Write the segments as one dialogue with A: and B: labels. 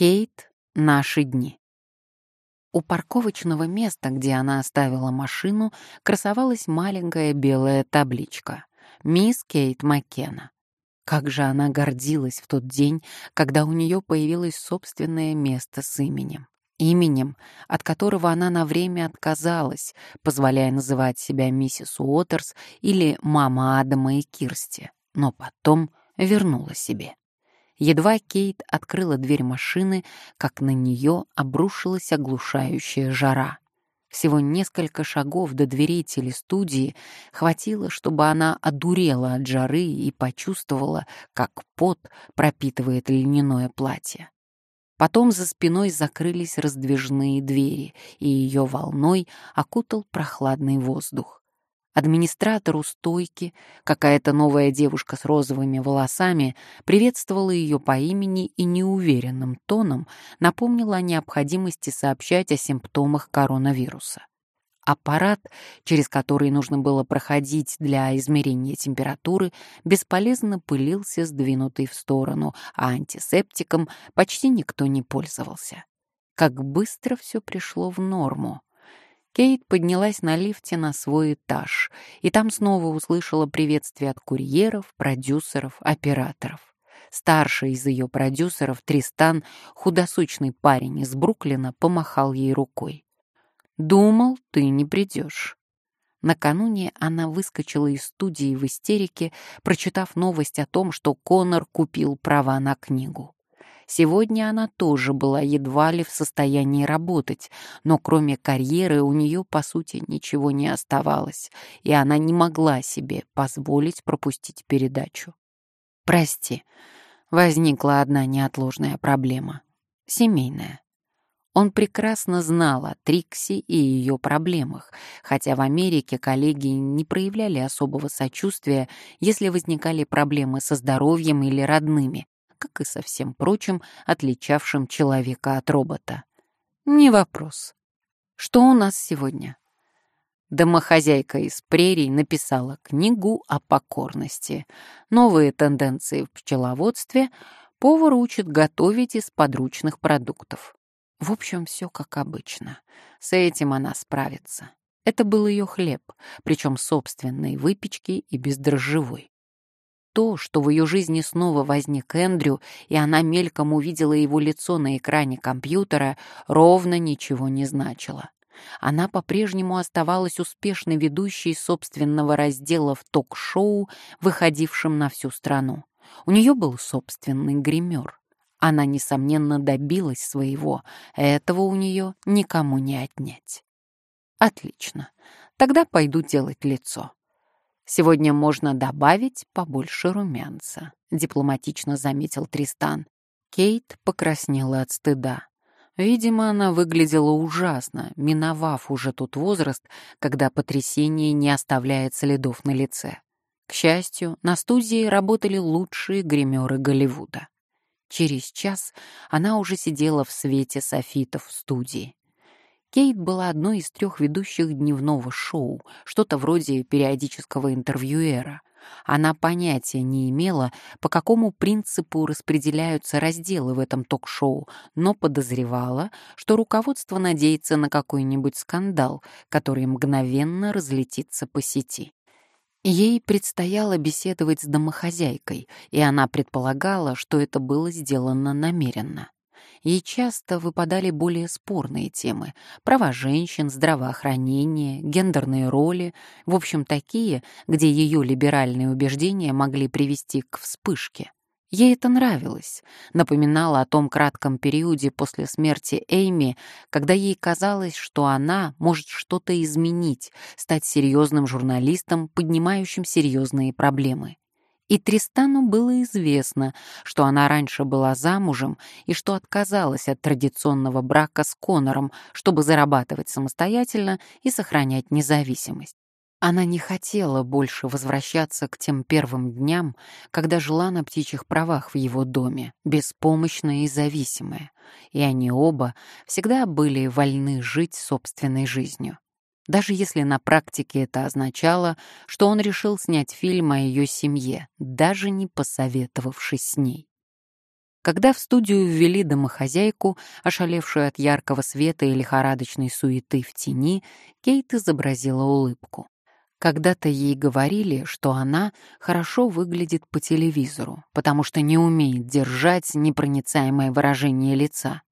A: Кейт. Наши дни. У парковочного места, где она оставила машину, красовалась маленькая белая табличка «Мисс Кейт Маккена». Как же она гордилась в тот день, когда у нее появилось собственное место с именем. Именем, от которого она на время отказалась, позволяя называть себя миссис Уотерс или мама Адама и Кирсти, но потом вернула себе. Едва Кейт открыла дверь машины, как на нее обрушилась оглушающая жара. Всего несколько шагов до дверей телестудии хватило, чтобы она одурела от жары и почувствовала, как пот пропитывает льняное платье. Потом за спиной закрылись раздвижные двери, и ее волной окутал прохладный воздух. Администратор у стойки, какая-то новая девушка с розовыми волосами, приветствовала ее по имени и неуверенным тоном напомнила о необходимости сообщать о симптомах коронавируса. Аппарат, через который нужно было проходить для измерения температуры, бесполезно пылился, сдвинутый в сторону, а антисептиком почти никто не пользовался. Как быстро все пришло в норму. Кейт поднялась на лифте на свой этаж, и там снова услышала приветствие от курьеров, продюсеров, операторов. Старший из ее продюсеров, Тристан, худосочный парень из Бруклина, помахал ей рукой. «Думал, ты не придешь». Накануне она выскочила из студии в истерике, прочитав новость о том, что Конор купил права на книгу. Сегодня она тоже была едва ли в состоянии работать, но кроме карьеры у нее, по сути, ничего не оставалось, и она не могла себе позволить пропустить передачу. «Прости, возникла одна неотложная проблема. Семейная». Он прекрасно знал о Трикси и ее проблемах, хотя в Америке коллеги не проявляли особого сочувствия, если возникали проблемы со здоровьем или родными, как и со всем прочим, отличавшим человека от робота. Не вопрос. Что у нас сегодня? Домохозяйка из прерий написала книгу о покорности. Новые тенденции в пчеловодстве. Повар учит готовить из подручных продуктов. В общем, все как обычно. С этим она справится. Это был ее хлеб, причем собственной выпечки и бездрожжевой. То, что в ее жизни снова возник Эндрю, и она мельком увидела его лицо на экране компьютера, ровно ничего не значило. Она по-прежнему оставалась успешной ведущей собственного раздела в ток-шоу, выходившем на всю страну. У нее был собственный гример. Она, несомненно, добилась своего, этого у нее никому не отнять. Отлично, тогда пойду делать лицо. Сегодня можно добавить побольше румянца», — дипломатично заметил Тристан. Кейт покраснела от стыда. Видимо, она выглядела ужасно, миновав уже тот возраст, когда потрясение не оставляет следов на лице. К счастью, на студии работали лучшие гримеры Голливуда. Через час она уже сидела в свете софитов в студии. Кейт была одной из трех ведущих дневного шоу, что-то вроде периодического интервьюера. Она понятия не имела, по какому принципу распределяются разделы в этом ток-шоу, но подозревала, что руководство надеется на какой-нибудь скандал, который мгновенно разлетится по сети. Ей предстояло беседовать с домохозяйкой, и она предполагала, что это было сделано намеренно. Ей часто выпадали более спорные темы — права женщин, здравоохранение, гендерные роли, в общем, такие, где ее либеральные убеждения могли привести к вспышке. Ей это нравилось, напоминало о том кратком периоде после смерти Эйми, когда ей казалось, что она может что-то изменить, стать серьезным журналистом, поднимающим серьезные проблемы. И Тристану было известно, что она раньше была замужем и что отказалась от традиционного брака с Конором, чтобы зарабатывать самостоятельно и сохранять независимость. Она не хотела больше возвращаться к тем первым дням, когда жила на птичьих правах в его доме, беспомощная и зависимая, и они оба всегда были вольны жить собственной жизнью даже если на практике это означало, что он решил снять фильм о ее семье, даже не посоветовавшись с ней. Когда в студию ввели домохозяйку, ошалевшую от яркого света и лихорадочной суеты в тени, Кейт изобразила улыбку. Когда-то ей говорили, что она хорошо выглядит по телевизору, потому что не умеет держать непроницаемое выражение лица.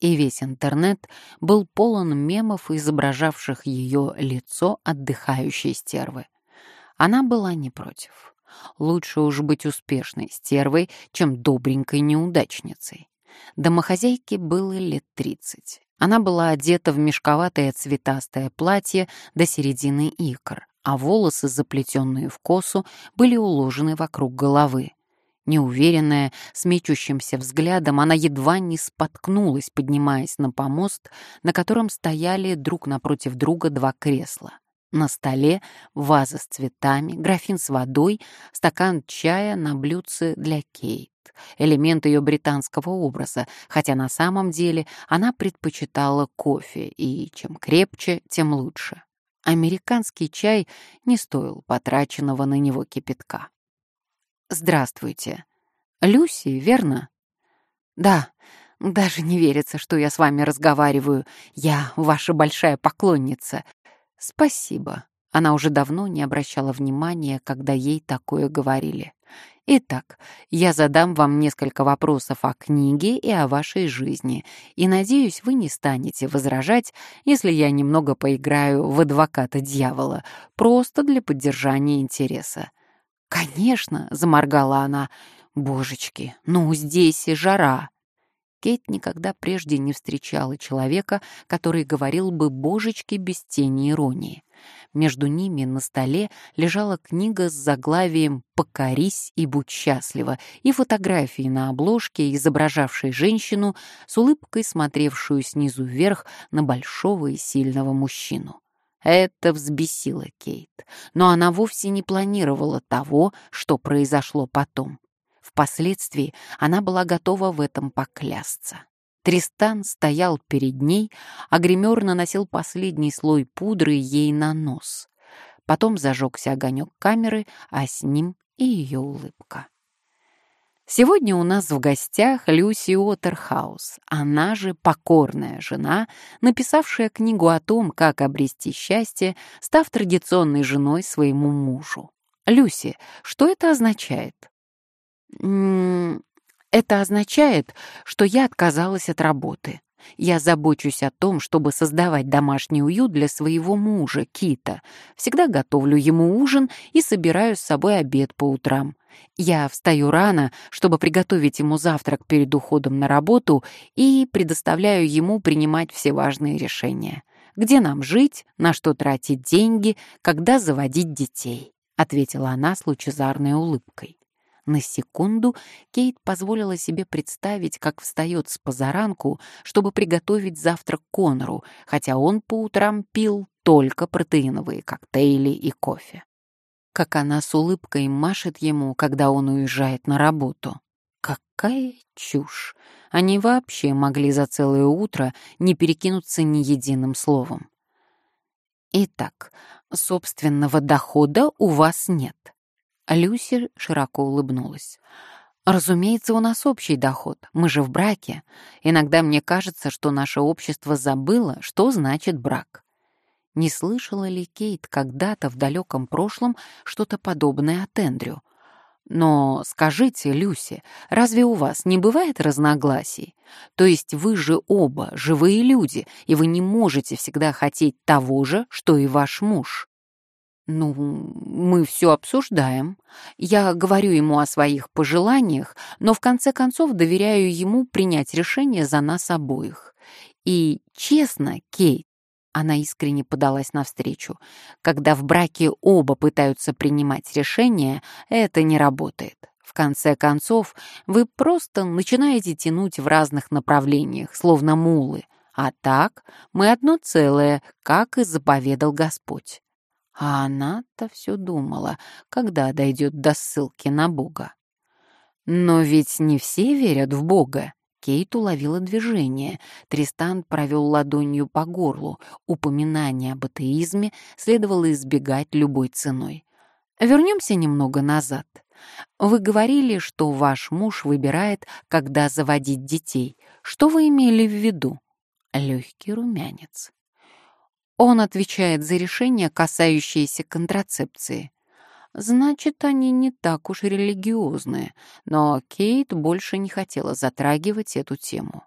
A: И весь интернет был полон мемов, изображавших ее лицо отдыхающей стервы. Она была не против. Лучше уж быть успешной стервой, чем добренькой неудачницей. Домохозяйке было лет тридцать. Она была одета в мешковатое цветастое платье до середины икр, а волосы, заплетенные в косу, были уложены вокруг головы. Неуверенная, с мечущимся взглядом, она едва не споткнулась, поднимаясь на помост, на котором стояли друг напротив друга два кресла. На столе ваза с цветами, графин с водой, стакан чая на блюдце для Кейт. Элемент ее британского образа, хотя на самом деле она предпочитала кофе, и чем крепче, тем лучше американский чай не стоил потраченного на него кипятка. «Здравствуйте. Люси, верно?» «Да, даже не верится, что я с вами разговариваю. Я ваша большая поклонница. Спасибо». Она уже давно не обращала внимания, когда ей такое говорили. Итак, я задам вам несколько вопросов о книге и о вашей жизни, и надеюсь, вы не станете возражать, если я немного поиграю в адвоката дьявола, просто для поддержания интереса. «Конечно», — заморгала она, — «божечки, ну здесь и жара». Кейт никогда прежде не встречала человека, который говорил бы «божечки» без тени иронии. Между ними на столе лежала книга с заглавием «Покорись и будь счастлива» и фотографии на обложке, изображавшей женщину с улыбкой, смотревшую снизу вверх на большого и сильного мужчину. Это взбесило Кейт, но она вовсе не планировала того, что произошло потом. Впоследствии она была готова в этом поклясться. Тристан стоял перед ней, а гример наносил последний слой пудры ей на нос. Потом зажегся огонек камеры, а с ним и ее улыбка. Сегодня у нас в гостях Люси Уотерхаус, она же покорная жена, написавшая книгу о том, как обрести счастье, став традиционной женой своему мужу. Люси, что это означает? Это означает, что я отказалась от работы. Я забочусь о том, чтобы создавать домашний уют для своего мужа, Кита. Всегда готовлю ему ужин и собираю с собой обед по утрам. Я встаю рано, чтобы приготовить ему завтрак перед уходом на работу и предоставляю ему принимать все важные решения. Где нам жить, на что тратить деньги, когда заводить детей, ответила она с лучезарной улыбкой. На секунду Кейт позволила себе представить, как встает с позаранку, чтобы приготовить завтрак Конору, хотя он по утрам пил только протеиновые коктейли и кофе. Как она с улыбкой машет ему, когда он уезжает на работу. Какая чушь! Они вообще могли за целое утро не перекинуться ни единым словом. Итак, собственного дохода у вас нет. Люси широко улыбнулась. «Разумеется, у нас общий доход. Мы же в браке. Иногда мне кажется, что наше общество забыло, что значит брак». Не слышала ли Кейт когда-то в далеком прошлом что-то подобное от Эндрю? Но скажите, Люси, разве у вас не бывает разногласий? То есть вы же оба живые люди, и вы не можете всегда хотеть того же, что и ваш муж. «Ну, мы все обсуждаем. Я говорю ему о своих пожеланиях, но в конце концов доверяю ему принять решение за нас обоих. И честно, Кейт, она искренне подалась навстречу. Когда в браке оба пытаются принимать решения, это не работает. В конце концов, вы просто начинаете тянуть в разных направлениях, словно мулы. А так мы одно целое, как и заповедал Господь. А она-то все думала, когда дойдет до ссылки на Бога. Но ведь не все верят в Бога. Кейт уловила движение. Тристан провел ладонью по горлу. Упоминание об атеизме следовало избегать любой ценой. Вернемся немного назад. Вы говорили, что ваш муж выбирает, когда заводить детей. Что вы имели в виду? Легкий румянец. Он отвечает за решения, касающиеся контрацепции. Значит, они не так уж религиозные, но Кейт больше не хотела затрагивать эту тему.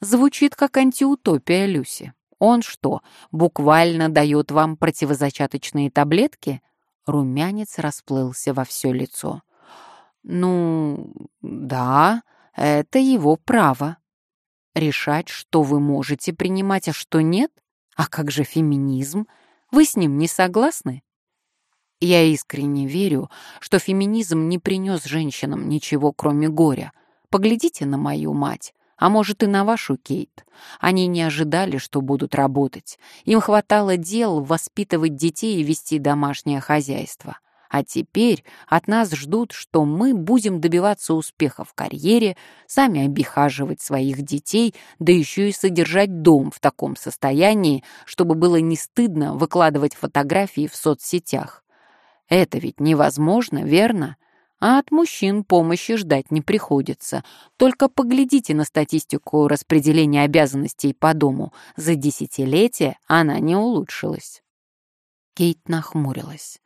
A: Звучит как антиутопия Люси. Он что, буквально дает вам противозачаточные таблетки? Румянец расплылся во все лицо. Ну, да, это его право. Решать, что вы можете принимать, а что нет? А как же феминизм? Вы с ним не согласны? Я искренне верю, что феминизм не принес женщинам ничего, кроме горя. Поглядите на мою мать. А может, и на вашу, Кейт. Они не ожидали, что будут работать. Им хватало дел воспитывать детей и вести домашнее хозяйство. А теперь от нас ждут, что мы будем добиваться успеха в карьере, сами обихаживать своих детей, да еще и содержать дом в таком состоянии, чтобы было не стыдно выкладывать фотографии в соцсетях. Это ведь невозможно, верно? а от мужчин помощи ждать не приходится. Только поглядите на статистику распределения обязанностей по дому. За десятилетие она не улучшилась. Кейт нахмурилась.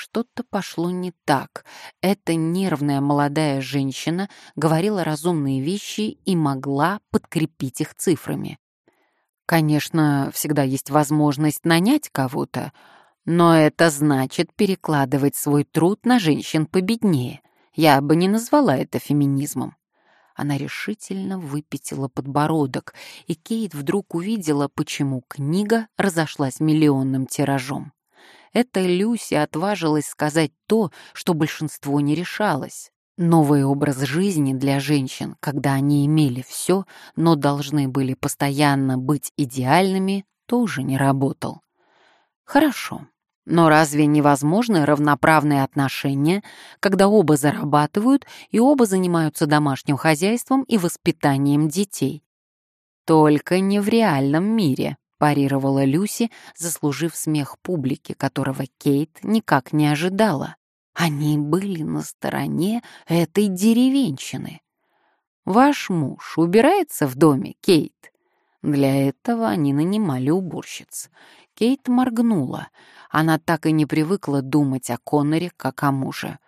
A: Что-то пошло не так. Эта нервная молодая женщина говорила разумные вещи и могла подкрепить их цифрами. Конечно, всегда есть возможность нанять кого-то, но это значит перекладывать свой труд на женщин победнее. Я бы не назвала это феминизмом. Она решительно выпятила подбородок, и Кейт вдруг увидела, почему книга разошлась миллионным тиражом. Эта Люси отважилась сказать то, что большинство не решалось. Новый образ жизни для женщин, когда они имели все, но должны были постоянно быть идеальными, тоже не работал. Хорошо, но разве невозможны равноправные отношения, когда оба зарабатывают и оба занимаются домашним хозяйством и воспитанием детей? Только не в реальном мире, парировала Люси, заслужив смех публики, которого Кейт никак не ожидала. Они были на стороне этой деревенщины. Ваш муж убирается в доме, Кейт? Для этого они нанимали уборщиц. Кейт моргнула. Она так и не привыкла думать о Конноре, как о муже.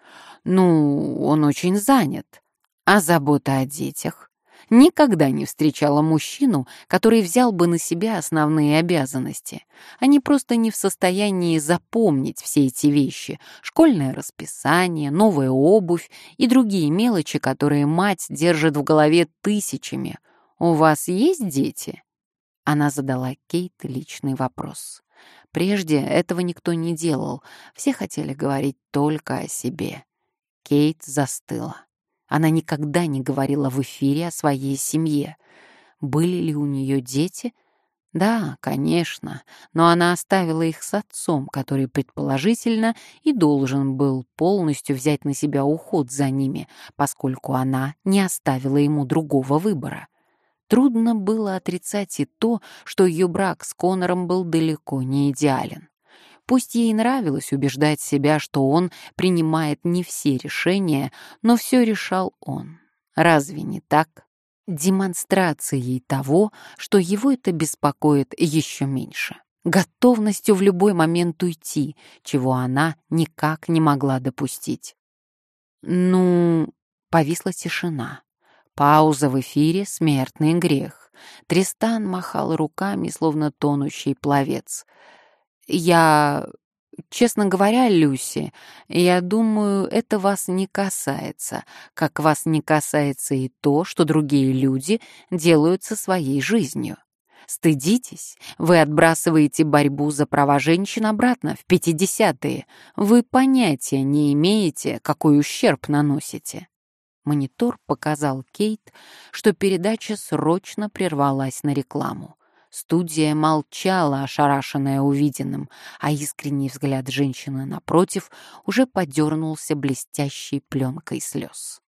A: Ну, он очень занят. А забота о детях? Никогда не встречала мужчину, который взял бы на себя основные обязанности. Они просто не в состоянии запомнить все эти вещи. Школьное расписание, новая обувь и другие мелочи, которые мать держит в голове тысячами. «У вас есть дети?» Она задала Кейт личный вопрос. Прежде этого никто не делал, все хотели говорить только о себе. Кейт застыла. Она никогда не говорила в эфире о своей семье. Были ли у нее дети? Да, конечно, но она оставила их с отцом, который, предположительно, и должен был полностью взять на себя уход за ними, поскольку она не оставила ему другого выбора. Трудно было отрицать и то, что ее брак с Конором был далеко не идеален. Пусть ей нравилось убеждать себя, что он принимает не все решения, но все решал он. Разве не так? Демонстрацией того, что его это беспокоит еще меньше. Готовностью в любой момент уйти, чего она никак не могла допустить. Ну, повисла тишина. Пауза в эфире — смертный грех. Тристан махал руками, словно тонущий пловец. «Я... Честно говоря, Люси, я думаю, это вас не касается, как вас не касается и то, что другие люди делают со своей жизнью. Стыдитесь, вы отбрасываете борьбу за права женщин обратно в 50-е. Вы понятия не имеете, какой ущерб наносите. Монитор показал Кейт, что передача срочно прервалась на рекламу. Студия молчала, ошарашенная увиденным, а искренний взгляд женщины напротив уже подернулся блестящей пленкой слез.